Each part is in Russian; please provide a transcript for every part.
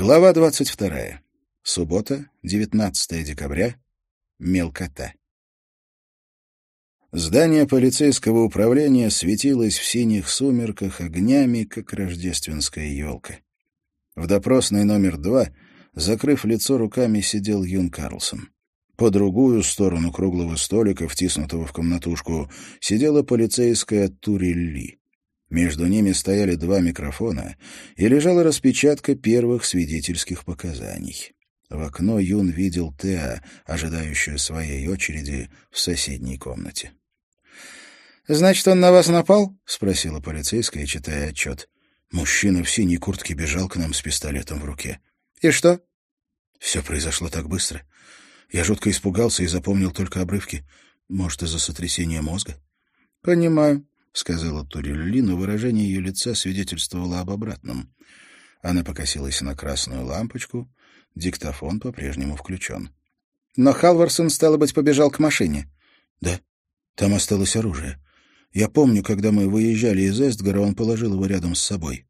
Глава 22. Суббота, 19 декабря. Мелкота. Здание полицейского управления светилось в синих сумерках огнями, как рождественская елка. В допросной номер два, закрыв лицо руками, сидел Юн Карлсон. По другую сторону круглого столика, втиснутого в комнатушку, сидела полицейская Турилли. Между ними стояли два микрофона, и лежала распечатка первых свидетельских показаний. В окно Юн видел Теа, ожидающую своей очереди в соседней комнате. «Значит, он на вас напал?» — спросила полицейская, читая отчет. Мужчина в синей куртке бежал к нам с пистолетом в руке. «И что?» Все произошло так быстро. Я жутко испугался и запомнил только обрывки. Может, из-за сотрясения мозга? «Понимаю», — сказала Турелли, но выражение ее лица свидетельствовало об обратном. Она покосилась на красную лампочку. Диктофон по-прежнему включен. «Но Халварсон, стало быть, побежал к машине?» «Да. Там осталось оружие. Я помню, когда мы выезжали из Эстгара, он положил его рядом с собой».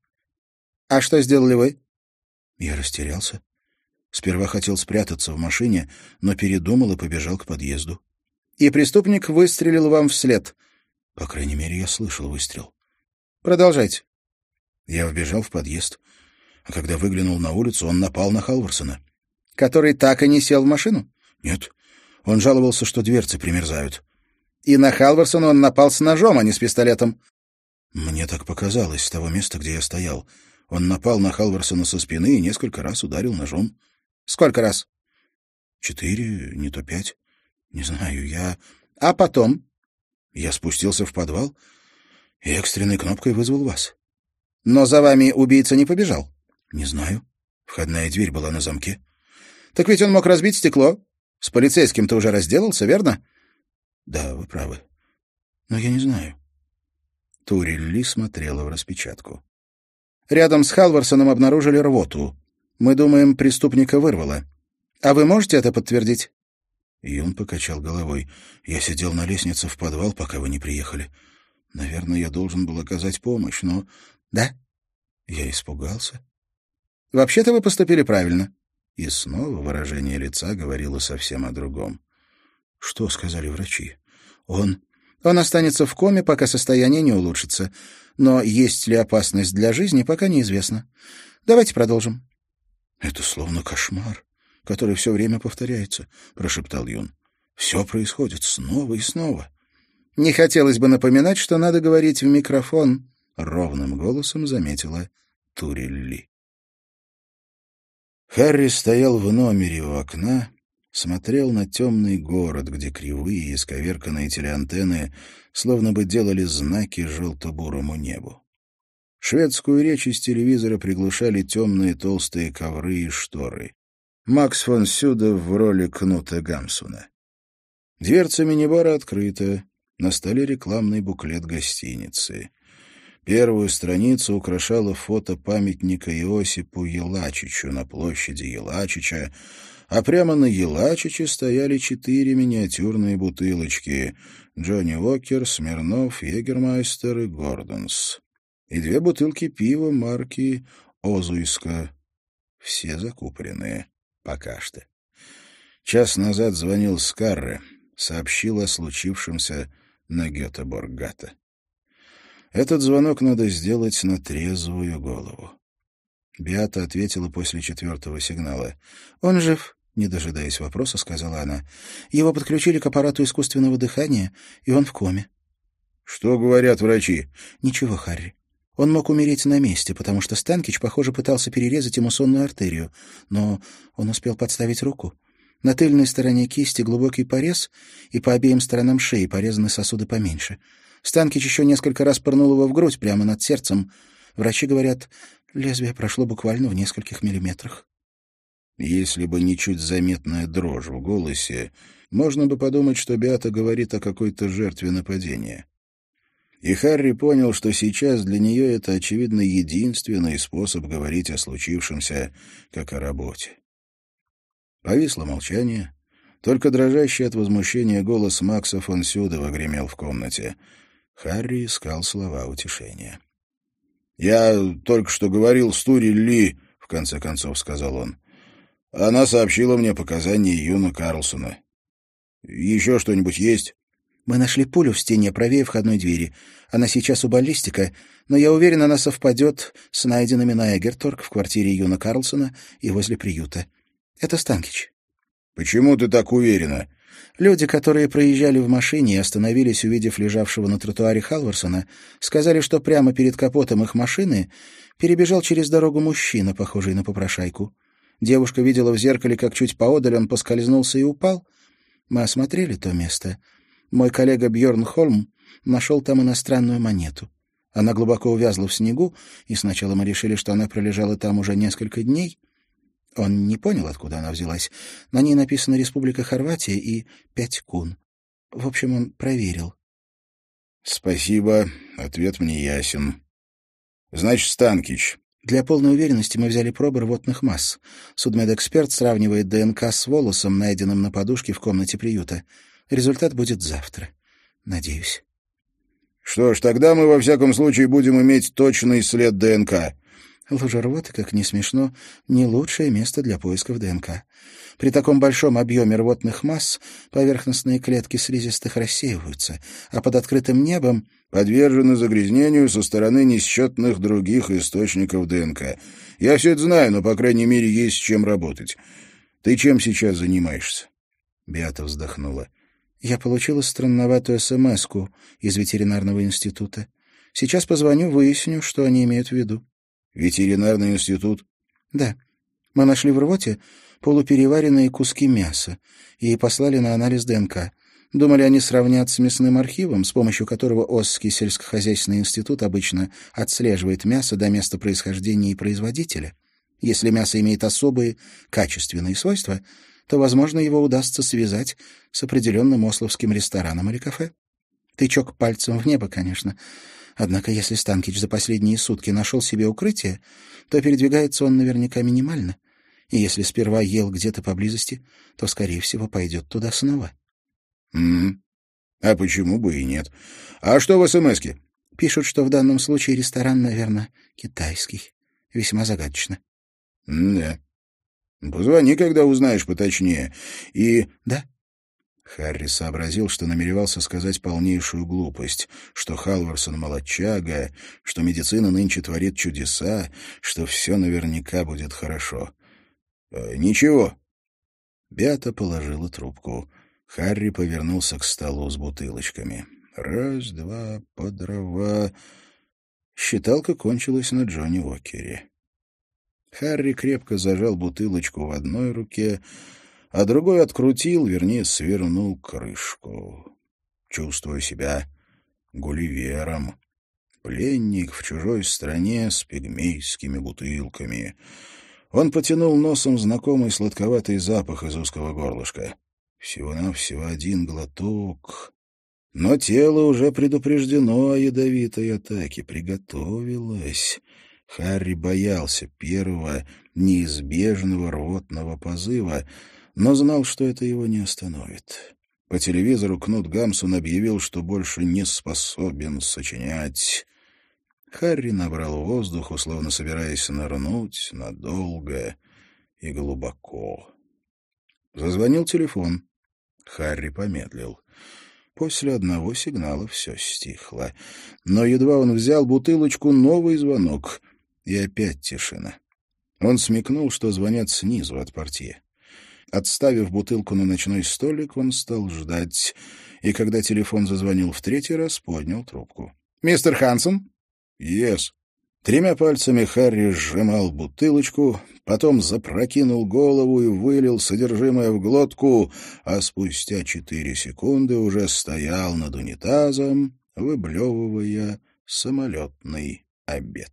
«А что сделали вы?» Я растерялся. Сперва хотел спрятаться в машине, но передумал и побежал к подъезду. «И преступник выстрелил вам вслед?» По крайней мере, я слышал выстрел. Продолжайте. Я вбежал в подъезд, а когда выглянул на улицу, он напал на Халварсона. Который так и не сел в машину? Нет. Он жаловался, что дверцы примерзают. И на Халварсона он напал с ножом, а не с пистолетом. Мне так показалось с того места, где я стоял. Он напал на Халварсона со спины и несколько раз ударил ножом. Сколько раз? Четыре, не то пять. Не знаю, я... А потом? Я спустился в подвал и экстренной кнопкой вызвал вас. Но за вами убийца не побежал? Не знаю. Входная дверь была на замке. Так ведь он мог разбить стекло. С полицейским ты уже разделался, верно? Да, вы правы. Но я не знаю. Турелли смотрела в распечатку. Рядом с Халварсоном обнаружили рвоту. Мы думаем, преступника вырвало. А вы можете это подтвердить? Юн покачал головой. «Я сидел на лестнице в подвал, пока вы не приехали. Наверное, я должен был оказать помощь, но...» «Да?» Я испугался. «Вообще-то вы поступили правильно». И снова выражение лица говорило совсем о другом. «Что сказали врачи? Он...» «Он останется в коме, пока состояние не улучшится. Но есть ли опасность для жизни, пока неизвестно. Давайте продолжим». «Это словно кошмар который все время повторяется», — прошептал Юн. «Все происходит снова и снова». «Не хотелось бы напоминать, что надо говорить в микрофон», — ровным голосом заметила Турелли. Харри стоял в номере у окна, смотрел на темный город, где кривые исковерканные телеантенны словно бы делали знаки желто-бурому небу. Шведскую речь из телевизора приглушали темные толстые ковры и шторы. Макс фон Сюда в роли Кнута Гамсуна. Дверца мини-бара открыта. На столе рекламный буклет гостиницы. Первую страницу украшало фото памятника Иосипу Елачичу на площади Елачича, а прямо на Елачиче стояли четыре миниатюрные бутылочки — Джонни Уокер, Смирнов, Егермайстер и Гордонс. И две бутылки пива марки Озуиска. Все закупоренные. Пока что. Час назад звонил Скарре, сообщил о случившемся на Гетеборгата. Этот звонок надо сделать на трезвую голову. Биата ответила после четвертого сигнала. «Он жив», — не дожидаясь вопроса, сказала она. «Его подключили к аппарату искусственного дыхания, и он в коме». «Что говорят врачи?» «Ничего, Харри. Он мог умереть на месте, потому что Станкич, похоже, пытался перерезать ему сонную артерию, но он успел подставить руку. На тыльной стороне кисти глубокий порез, и по обеим сторонам шеи порезаны сосуды поменьше. Станкич еще несколько раз пырнул его в грудь прямо над сердцем. Врачи говорят, лезвие прошло буквально в нескольких миллиметрах. Если бы не чуть заметная дрожь в голосе, можно бы подумать, что Беата говорит о какой-то жертве нападения. И Харри понял, что сейчас для нее это, очевидно, единственный способ говорить о случившемся, как о работе. Повисло молчание. Только дрожащий от возмущения голос Макса фон Сюдова гремел в комнате. Харри искал слова утешения. «Я только что говорил с Тури Ли», — в конце концов сказал он. «Она сообщила мне показания Юна Карлсона. Еще что-нибудь есть?» «Мы нашли пулю в стене правее входной двери. Она сейчас у баллистика, но я уверен, она совпадет с найденными на Эгерторг в квартире Юна Карлсона и возле приюта. Это Станкич». «Почему ты так уверена?» Люди, которые проезжали в машине и остановились, увидев лежавшего на тротуаре Халварсона, сказали, что прямо перед капотом их машины перебежал через дорогу мужчина, похожий на попрошайку. Девушка видела в зеркале, как чуть поодаль он поскользнулся и упал. Мы осмотрели то место. Мой коллега Бьорн Холм нашел там иностранную монету. Она глубоко увязла в снегу, и сначала мы решили, что она пролежала там уже несколько дней — он не понял, откуда она взялась. На ней написано «Республика Хорватия» и «Пять кун». В общем, он проверил. «Спасибо. Ответ мне ясен. Значит, Станкич». Для полной уверенности мы взяли пробы рвотных масс. Судмедэксперт сравнивает ДНК с волосом, найденным на подушке в комнате приюта. Результат будет завтра. Надеюсь. Что ж, тогда мы во всяком случае будем иметь точный след ДНК. Лужа рвоты, как не смешно, не лучшее место для поисков ДНК. При таком большом объеме рвотных масс поверхностные клетки слизистых рассеиваются, а под открытым небом подвержены загрязнению со стороны несчетных других источников ДНК. Я все это знаю, но, по крайней мере, есть с чем работать. Ты чем сейчас занимаешься? Беата вздохнула. Я получила странноватую смс из ветеринарного института. Сейчас позвоню, выясню, что они имеют в виду. Ветеринарный институт? Да. Мы нашли в рвоте полупереваренные куски мяса и послали на анализ ДНК. Думали, они сравнят с мясным архивом, с помощью которого Осский сельскохозяйственный институт обычно отслеживает мясо до места происхождения и производителя. Если мясо имеет особые качественные свойства, то, возможно, его удастся связать с определенным ословским рестораном или кафе. Тычок пальцем в небо, конечно. Однако если Станкич за последние сутки нашел себе укрытие, то передвигается он наверняка минимально. И если сперва ел где-то поблизости, то, скорее всего, пойдет туда снова. — Угу. А почему бы и нет? А что в СМСке? Пишут, что в данном случае ресторан, наверное, китайский. Весьма загадочно. — Да. Позвони, когда узнаешь поточнее. И... — Да. Харри сообразил, что намеревался сказать полнейшую глупость, что Халварсон молодчага, что медицина нынче творит чудеса, что все наверняка будет хорошо. «Э, «Ничего». Бята положила трубку. Харри повернулся к столу с бутылочками. «Раз, два, по дрова...» Считалка кончилась на Джонни Уокере. Харри крепко зажал бутылочку в одной руке, а другой открутил, вернее, свернул крышку. Чувствую себя гулливером. Пленник в чужой стране с пигмейскими бутылками. Он потянул носом знакомый сладковатый запах из узкого горлышка. Всего-навсего один глоток. Но тело уже предупреждено о ядовитой атаке, приготовилось. Харри боялся первого неизбежного рвотного позыва — но знал, что это его не остановит. По телевизору Кнут Гамсун объявил, что больше не способен сочинять. Харри набрал воздух, условно собираясь нырнуть надолго и глубоко. Зазвонил телефон. Харри помедлил. После одного сигнала все стихло. Но едва он взял бутылочку, новый звонок. И опять тишина. Он смекнул, что звонят снизу от портье. Отставив бутылку на ночной столик, он стал ждать, и когда телефон зазвонил в третий раз, поднял трубку. «Мистер Хансен?» «Yes». Тремя пальцами Харри сжимал бутылочку, потом запрокинул голову и вылил содержимое в глотку, а спустя четыре секунды уже стоял над унитазом, выблевывая самолетный обед.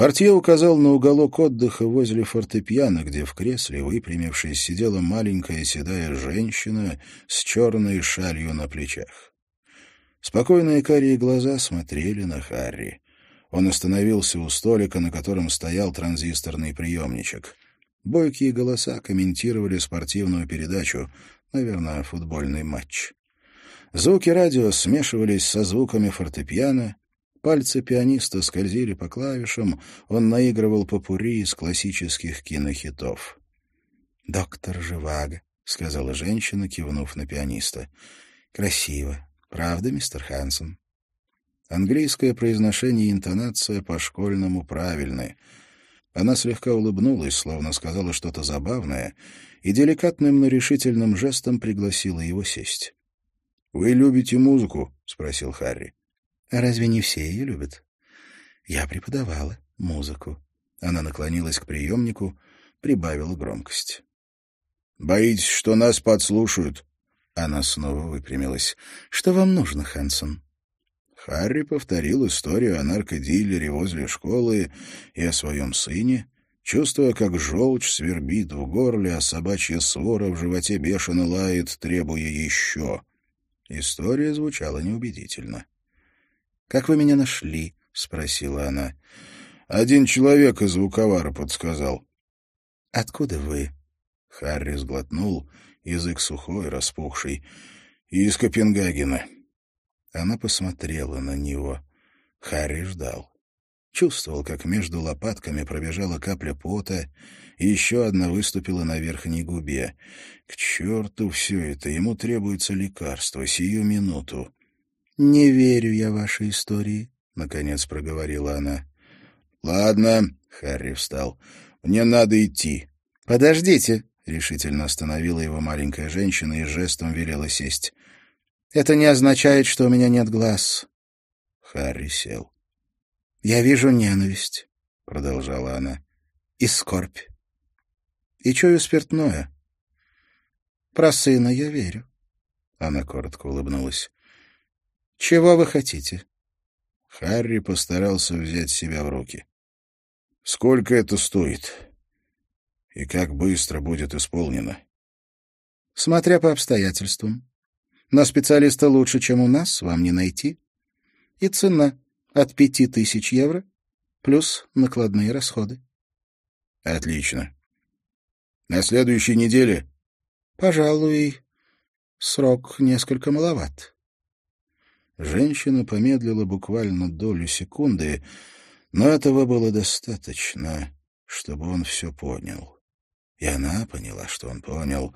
Портье указал на уголок отдыха возле фортепиано, где в кресле, выпрямившись, сидела маленькая седая женщина с черной шалью на плечах. Спокойные карие глаза смотрели на Харри. Он остановился у столика, на котором стоял транзисторный приемничек. Бойкие голоса комментировали спортивную передачу, наверное, футбольный матч. Звуки радио смешивались со звуками фортепиано, Пальцы пианиста скользили по клавишам, он наигрывал попури из классических кинохитов. «Доктор Живаго», — сказала женщина, кивнув на пианиста. «Красиво. Правда, мистер Хансон?» Английское произношение и интонация по-школьному правильны. Она слегка улыбнулась, словно сказала что-то забавное, и деликатным, но решительным жестом пригласила его сесть. — Вы любите музыку? — спросил Харри. Разве не все ее любят? Я преподавала музыку. Она наклонилась к приемнику, прибавила громкость. «Боитесь, что нас подслушают?» Она снова выпрямилась. «Что вам нужно, Хэнсон?» Харри повторил историю о наркодилере возле школы и о своем сыне, чувствуя, как желчь свербит в горле, а собачья свора в животе бешено лает, требуя еще. История звучала неубедительно. «Как вы меня нашли?» — спросила она. «Один человек из звуковара подсказал». «Откуда вы?» Харри сглотнул, язык сухой, распухший. «Из Копенгагена». Она посмотрела на него. Харри ждал. Чувствовал, как между лопатками пробежала капля пота, и еще одна выступила на верхней губе. К черту все это, ему требуется лекарство, сию минуту. «Не верю я вашей истории», — наконец проговорила она. «Ладно», — Харри встал, — «мне надо идти». «Подождите», — решительно остановила его маленькая женщина и жестом велела сесть. «Это не означает, что у меня нет глаз». Харри сел. «Я вижу ненависть», — продолжала она, — «и скорбь. И чую спиртное. Про сына я верю». Она коротко улыбнулась. «Чего вы хотите?» Харри постарался взять себя в руки. «Сколько это стоит? И как быстро будет исполнено?» «Смотря по обстоятельствам. Но специалиста лучше, чем у нас, вам не найти. И цена от пяти тысяч евро плюс накладные расходы». «Отлично. На следующей неделе?» «Пожалуй, срок несколько маловат». Женщина помедлила буквально долю секунды, но этого было достаточно, чтобы он все понял. И она поняла, что он понял.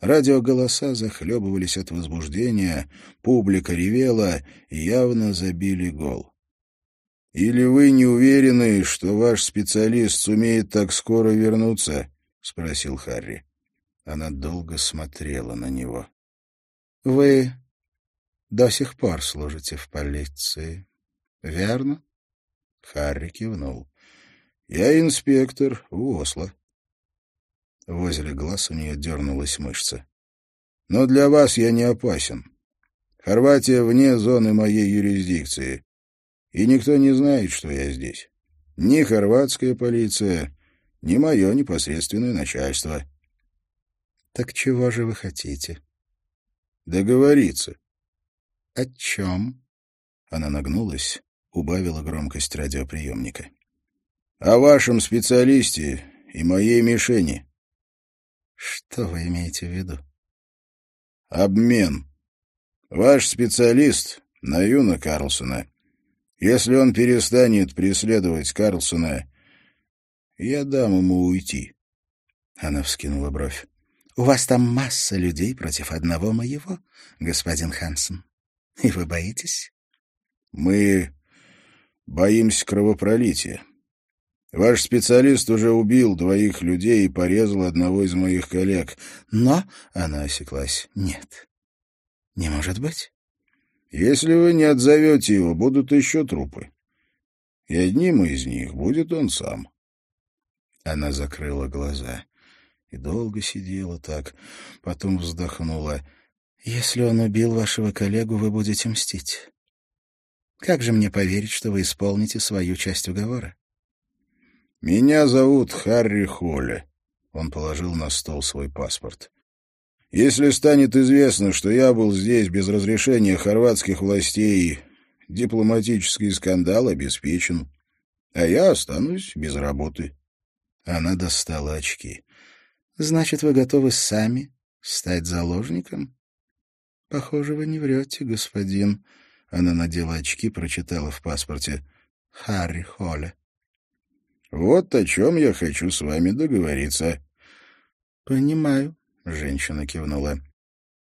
Радиоголоса захлебывались от возбуждения, публика ревела явно забили гол. «Или вы не уверены, что ваш специалист сумеет так скоро вернуться?» — спросил Харри. Она долго смотрела на него. «Вы до сих пор служите в полиции, верно? Харри кивнул. Я инспектор в Осло. Возле глаз у нее дернулась мышца. Но для вас я не опасен. Хорватия вне зоны моей юрисдикции. И никто не знает, что я здесь. Ни хорватская полиция, ни мое непосредственное начальство. Так чего же вы хотите? Договориться. «О чем?» Она нагнулась, убавила громкость радиоприемника. «О вашем специалисте и моей мишени». «Что вы имеете в виду?» «Обмен. Ваш специалист — на Юна Карлсона. Если он перестанет преследовать Карлсона, я дам ему уйти». Она вскинула бровь. «У вас там масса людей против одного моего, господин Хансен. И вы боитесь? Мы боимся кровопролития. Ваш специалист уже убил двоих людей и порезал одного из моих коллег. Но, — она осеклась, — нет. Не может быть. Если вы не отзовете его, будут еще трупы. И одним из них будет он сам. Она закрыла глаза и долго сидела так, потом вздохнула — если он убил вашего коллегу, вы будете мстить. Как же мне поверить, что вы исполните свою часть уговора? Меня зовут Харри Холли. Он положил на стол свой паспорт. Если станет известно, что я был здесь без разрешения хорватских властей, дипломатический скандал обеспечен, а я останусь без работы. Она достала очки. Значит, вы готовы сами стать заложником? Похоже, вы не врете, господин. Она надела очки, прочитала в паспорте. «Харри Холле». «Вот о чем я хочу с вами договориться». «Понимаю», — женщина кивнула.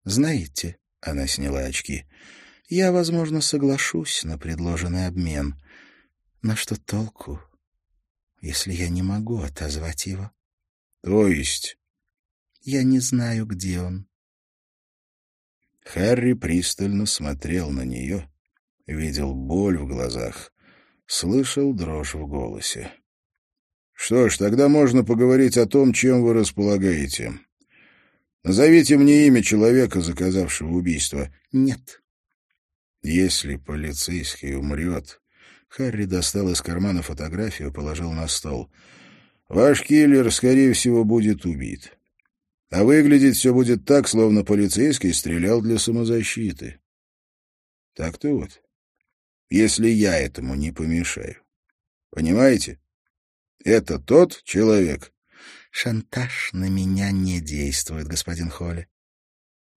«Знаете», — она сняла очки, — «я, возможно, соглашусь на предложенный обмен. На что толку, если я не могу отозвать его?» «То есть?» «Я не знаю, где он». Харри пристально смотрел на нее, видел боль в глазах, слышал дрожь в голосе. «Что ж, тогда можно поговорить о том, чем вы располагаете. Назовите мне имя человека, заказавшего убийство». «Нет». «Если полицейский умрет...» Харри достал из кармана фотографию, положил на стол. «Ваш киллер, скорее всего, будет убит. А выглядеть все будет так, словно полицейский стрелял для самозащиты. Так-то вот. Если я этому не помешаю. Понимаете? Это тот человек. Шантаж на меня не действует, господин Холли.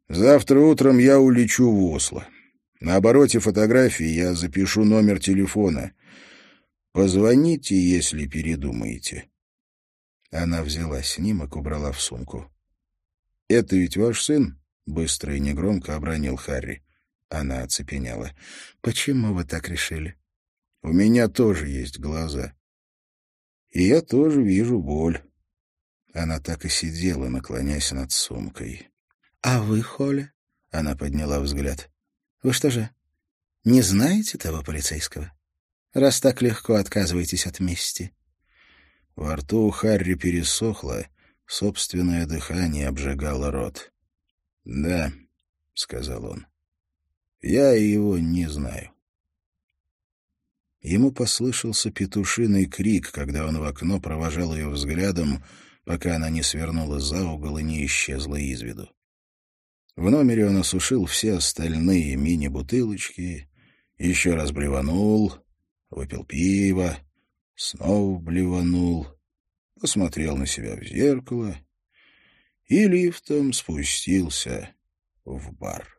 Завтра утром я улечу в Осло. На обороте фотографии я запишу номер телефона. Позвоните, если передумаете. Она взяла снимок, убрала в сумку. «Это ведь ваш сын?» — быстро и негромко обронил Харри. Она оцепенела. «Почему вы так решили?» «У меня тоже есть глаза. И я тоже вижу боль». Она так и сидела, наклонясь над сумкой. «А вы, Холли?» — она подняла взгляд. «Вы что же, не знаете того полицейского? Раз так легко отказываетесь от мести?» Во рту у Харри пересохло, Собственное дыхание обжигало рот. «Да», — сказал он, — «я его не знаю». Ему послышался петушиный крик, когда он в окно провожал ее взглядом, пока она не свернула за угол и не исчезла из виду. В номере он осушил все остальные мини-бутылочки, еще раз блеванул, выпил пиво, снова блеванул — посмотрел на себя в зеркало и лифтом спустился в бар.